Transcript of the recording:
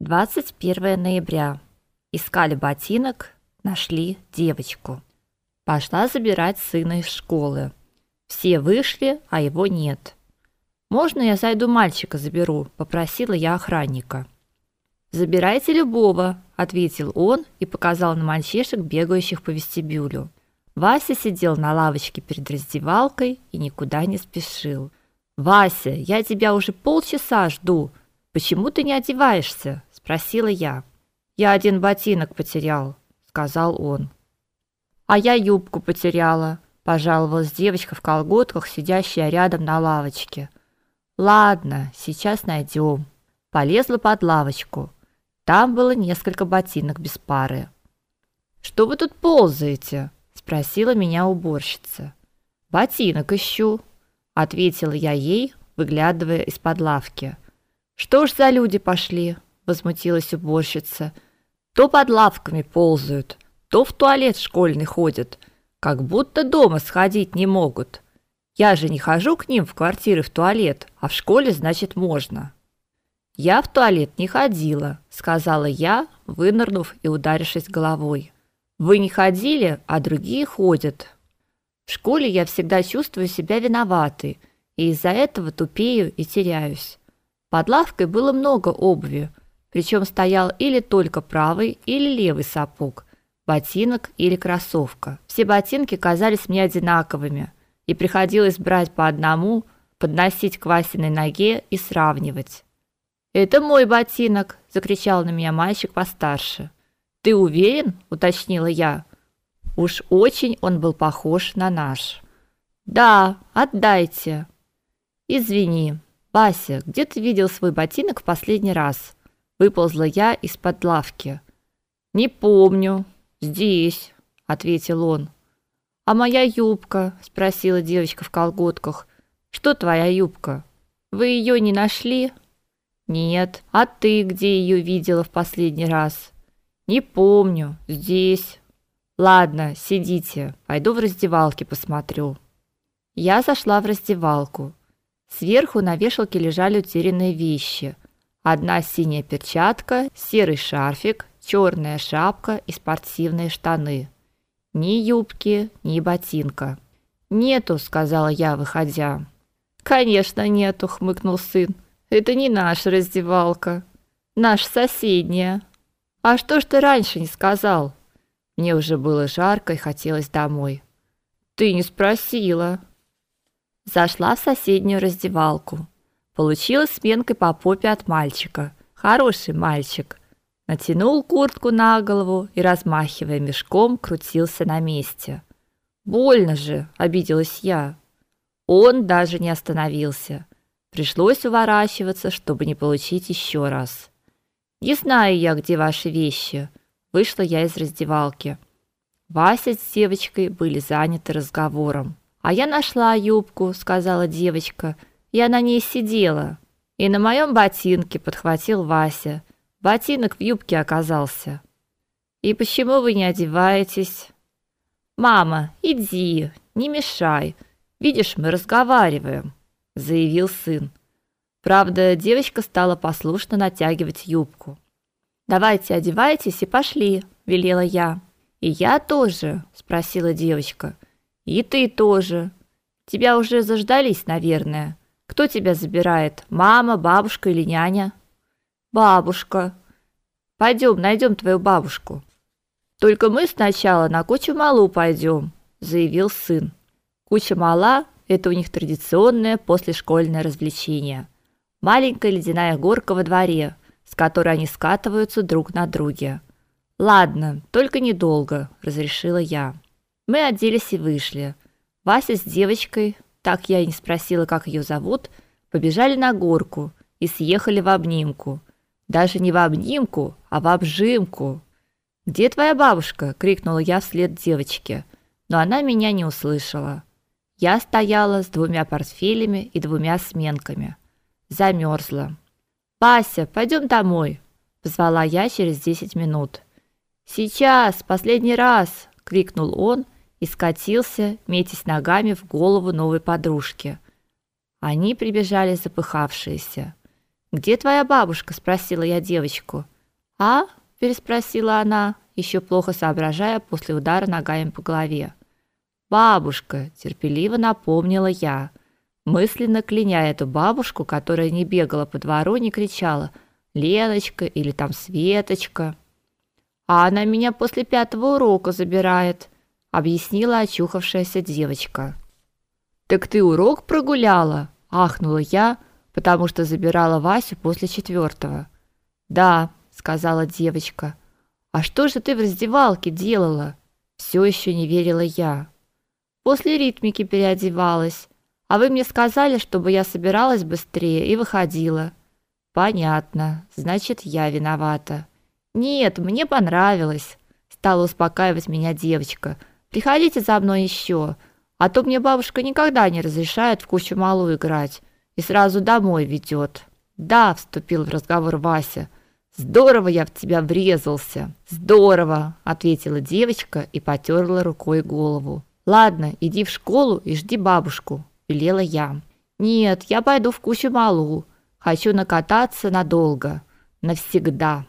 21 ноября. Искали ботинок, нашли девочку. Пошла забирать сына из школы. Все вышли, а его нет. Можно я зайду мальчика заберу, попросила я охранника. Забирайте любого, ответил он и показал на мальчишек, бегающих по вестибюлю. Вася сидел на лавочке перед раздевалкой и никуда не спешил. Вася, я тебя уже полчаса жду. Почему ты не одеваешься? спросила я. Я один ботинок потерял, сказал он. А я юбку потеряла, пожаловалась девочка в колготках, сидящая рядом на лавочке. Ладно, сейчас найдем. Полезла под лавочку. Там было несколько ботинок без пары. Что вы тут ползаете? спросила меня уборщица. Ботинок ищу, ответила я ей, выглядывая из-под лавки. Что ж за люди пошли? возмутилась уборщица. То под лавками ползают, то в туалет школьный ходят, как будто дома сходить не могут. Я же не хожу к ним в квартиры в туалет, а в школе, значит, можно. Я в туалет не ходила, сказала я, вынырнув и ударившись головой. Вы не ходили, а другие ходят. В школе я всегда чувствую себя виноватой, и из-за этого тупею и теряюсь. Под лавкой было много обуви, причем стоял или только правый, или левый сапог, ботинок или кроссовка. Все ботинки казались мне одинаковыми, и приходилось брать по одному, подносить к Васиной ноге и сравнивать. "Это мой ботинок", закричал на меня мальчик постарше. "Ты уверен?" уточнила я. Уж очень он был похож на наш. "Да, отдайте". "Извини, Вася, где ты видел свой ботинок в последний раз? Выползла я из-под лавки. Не помню. Здесь, ответил он. А моя юбка? спросила девочка в колготках. Что твоя юбка? Вы ее не нашли? Нет. А ты где ее видела в последний раз? Не помню. Здесь. Ладно, сидите. Пойду в раздевалке посмотрю. Я зашла в раздевалку. Сверху на вешалке лежали утерянные вещи. Одна синяя перчатка, серый шарфик, черная шапка и спортивные штаны. Ни юбки, ни ботинка. "Нету", сказала я, выходя. "Конечно, нету", хмыкнул сын. "Это не наша раздевалка, наша соседняя. А что ж ты раньше не сказал?" Мне уже было жарко и хотелось домой. "Ты не спросила", Зашла в соседнюю раздевалку. Получила сменкой по попе от мальчика. Хороший мальчик. Натянул куртку на голову и, размахивая мешком, крутился на месте. «Больно же!» – обиделась я. Он даже не остановился. Пришлось уворачиваться, чтобы не получить еще раз. «Не знаю я, где ваши вещи». Вышла я из раздевалки. Вася с девочкой были заняты разговором. А я нашла юбку, сказала девочка. Я на ней сидела. И на моем ботинке подхватил Вася. Ботинок в юбке оказался. И почему вы не одеваетесь? Мама, иди, не мешай. Видишь, мы разговариваем, заявил сын. Правда, девочка стала послушно натягивать юбку. Давайте одевайтесь и пошли, велела я. И я тоже, спросила девочка. И ты тоже. Тебя уже заждались, наверное. Кто тебя забирает? Мама, бабушка или няня? Бабушка. Пойдем, найдем твою бабушку. Только мы сначала на кучу малу пойдем, заявил сын. Куча мала это у них традиционное послешкольное развлечение. Маленькая ледяная горка во дворе, с которой они скатываются друг на друге. Ладно, только недолго, разрешила я. Мы оделись и вышли. Вася с девочкой, так я и не спросила, как ее зовут, побежали на горку и съехали в обнимку. Даже не в обнимку, а в обжимку. Где твоя бабушка? крикнула я вслед девочке, но она меня не услышала. Я стояла с двумя портфелями и двумя сменками. Замерзла. Вася, пойдем домой, позвала я через десять минут. Сейчас, последний раз, крикнул он и скатился, метясь ногами в голову новой подружки. Они прибежали запыхавшиеся. "Где твоя бабушка?" спросила я девочку. А? переспросила она, еще плохо соображая после удара ногами по голове. Бабушка, терпеливо напомнила я, мысленно кляня эту бабушку, которая не бегала по двору, не кричала: "Леночка" или там "Светочка". А она меня после пятого урока забирает, объяснила очухавшаяся девочка. Так ты урок прогуляла? ахнула я, потому что забирала Васю после четвертого. Да, сказала девочка. А что же ты в раздевалке делала? Все еще не верила я. После ритмики переодевалась. А вы мне сказали, чтобы я собиралась быстрее и выходила. Понятно. Значит, я виновата. Нет, мне понравилось, стала успокаивать меня девочка. Приходите за мной еще, а то мне бабушка никогда не разрешает в кучу малу играть и сразу домой ведет. Да, вступил в разговор Вася. Здорово я в тебя врезался. Здорово, ответила девочка и потёрла рукой голову. Ладно, иди в школу и жди бабушку, велела я. Нет, я пойду в кучу малу. Хочу накататься надолго, навсегда.